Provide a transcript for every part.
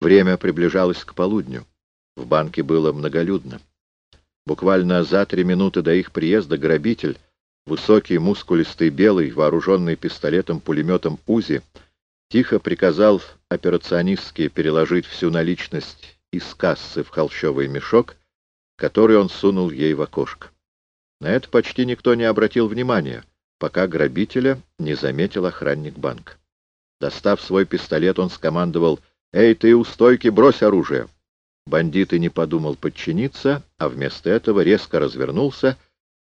Время приближалось к полудню. В банке было многолюдно. Буквально за три минуты до их приезда грабитель, высокий, мускулистый, белый, вооруженный пистолетом-пулеметом УЗИ, тихо приказал операционистке переложить всю наличность из кассы в холщовый мешок, который он сунул ей в окошко. На это почти никто не обратил внимания, пока грабителя не заметил охранник банка. Достав свой пистолет, он скомандовал «Эй, ты у стойки, брось оружие!» Бандит и не подумал подчиниться, а вместо этого резко развернулся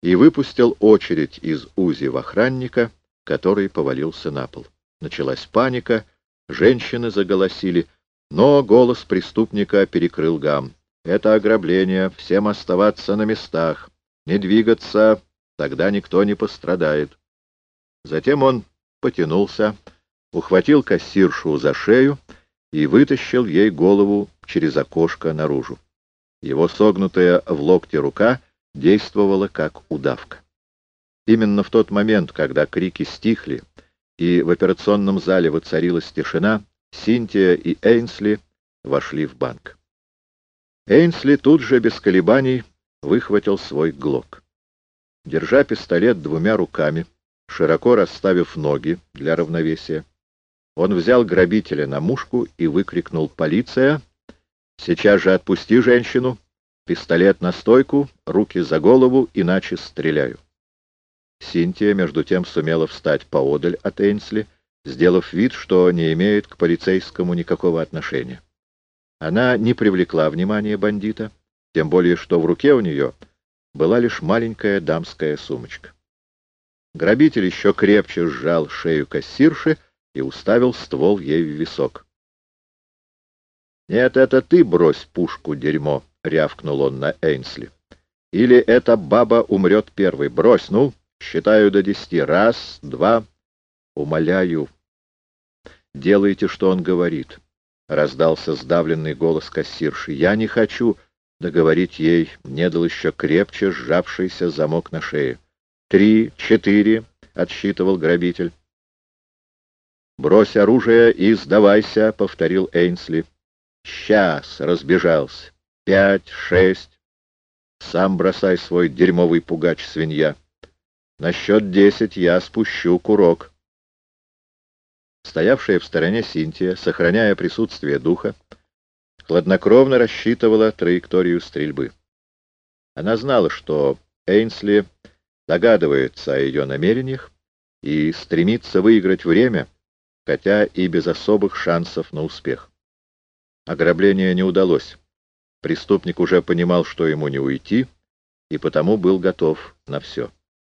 и выпустил очередь из УЗИ в охранника, который повалился на пол. Началась паника, женщины заголосили, но голос преступника перекрыл гам. «Это ограбление, всем оставаться на местах, не двигаться, тогда никто не пострадает». Затем он потянулся, ухватил кассиршу за шею и вытащил ей голову через окошко наружу. Его согнутая в локте рука действовала как удавка. Именно в тот момент, когда крики стихли и в операционном зале воцарилась тишина, Синтия и Эйнсли вошли в банк. Эйнсли тут же без колебаний выхватил свой глок. Держа пистолет двумя руками, широко расставив ноги для равновесия, он взял грабителя на мушку и выкрикнул «Полиция! Сейчас же отпусти женщину! Пистолет на стойку, руки за голову, иначе стреляю!» Синтия, между тем, сумела встать поодаль от Эйнсли, сделав вид, что не имеет к полицейскому никакого отношения. Она не привлекла внимания бандита, тем более что в руке у нее была лишь маленькая дамская сумочка. Грабитель еще крепче сжал шею кассирши, и уставил ствол ей в висок. «Нет, это ты брось пушку, дерьмо!» — рявкнул он на Эйнсли. «Или эта баба умрет первой. Брось, ну, считаю до десяти. Раз, два. Умоляю. Делайте, что он говорит». — раздался сдавленный голос кассирши. «Я не хочу...» — договорить ей не дал еще крепче сжавшийся замок на шее. «Три, четыре...» — отсчитывал грабитель. «Брось оружие и сдавайся», — повторил Эйнсли. «Сейчас!» — разбежался. «Пять, шесть. Сам бросай свой дерьмовый пугач, свинья. На счет десять я спущу курок». Стоявшая в стороне Синтия, сохраняя присутствие духа, хладнокровно рассчитывала траекторию стрельбы. Она знала, что Эйнсли догадывается о ее намерениях и стремится выиграть время — хотя и без особых шансов на успех. Ограбление не удалось. Преступник уже понимал, что ему не уйти, и потому был готов на все.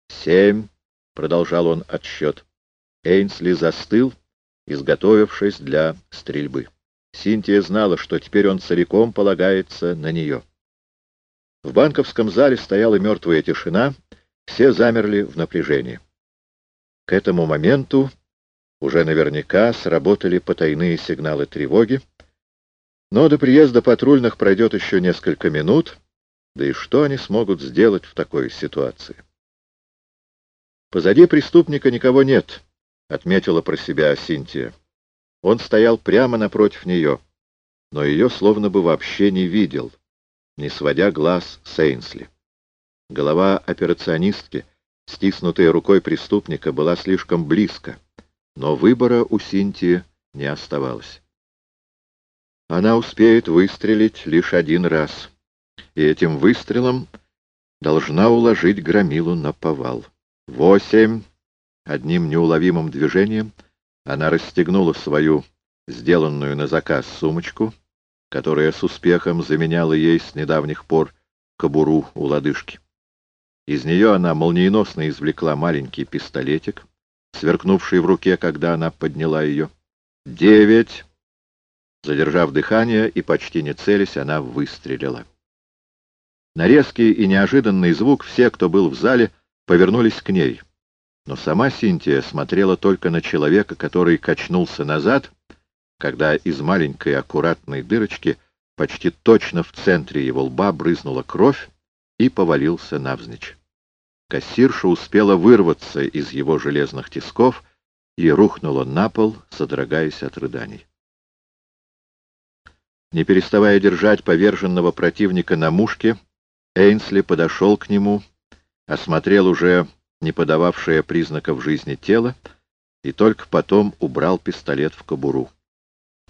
«Семь», — продолжал он отсчет. Эйнсли застыл, изготовившись для стрельбы. Синтия знала, что теперь он целиком полагается на нее. В банковском зале стояла мертвая тишина, все замерли в напряжении. К этому моменту уже наверняка сработали потайные сигналы тревоги, но до приезда патрульных пройдет еще несколько минут, да и что они смогут сделать в такой ситуации? Позади преступника никого нет, — отметила про себя Синтия. Он стоял прямо напротив нее, но ее словно бы вообще не видел, не сводя глаз Сейнсли. Голова операционистки, стиснутая рукой преступника, была слишком близко но выбора у Синтии не оставалось. Она успеет выстрелить лишь один раз, и этим выстрелом должна уложить громилу на повал. Восемь! Одним неуловимым движением она расстегнула свою сделанную на заказ сумочку, которая с успехом заменяла ей с недавних пор кобуру у лодыжки. Из нее она молниеносно извлекла маленький пистолетик, сверкнувшей в руке, когда она подняла ее. «Девять!» Задержав дыхание и почти не целясь, она выстрелила. На резкий и неожиданный звук все, кто был в зале, повернулись к ней. Но сама Синтия смотрела только на человека, который качнулся назад, когда из маленькой аккуратной дырочки почти точно в центре его лба брызнула кровь и повалился навзничь. Кассирша успела вырваться из его железных тисков и рухнула на пол, содрогаясь от рыданий. Не переставая держать поверженного противника на мушке, Эйнсли подошел к нему, осмотрел уже не подававшее признаков жизни тело и только потом убрал пистолет в кобуру.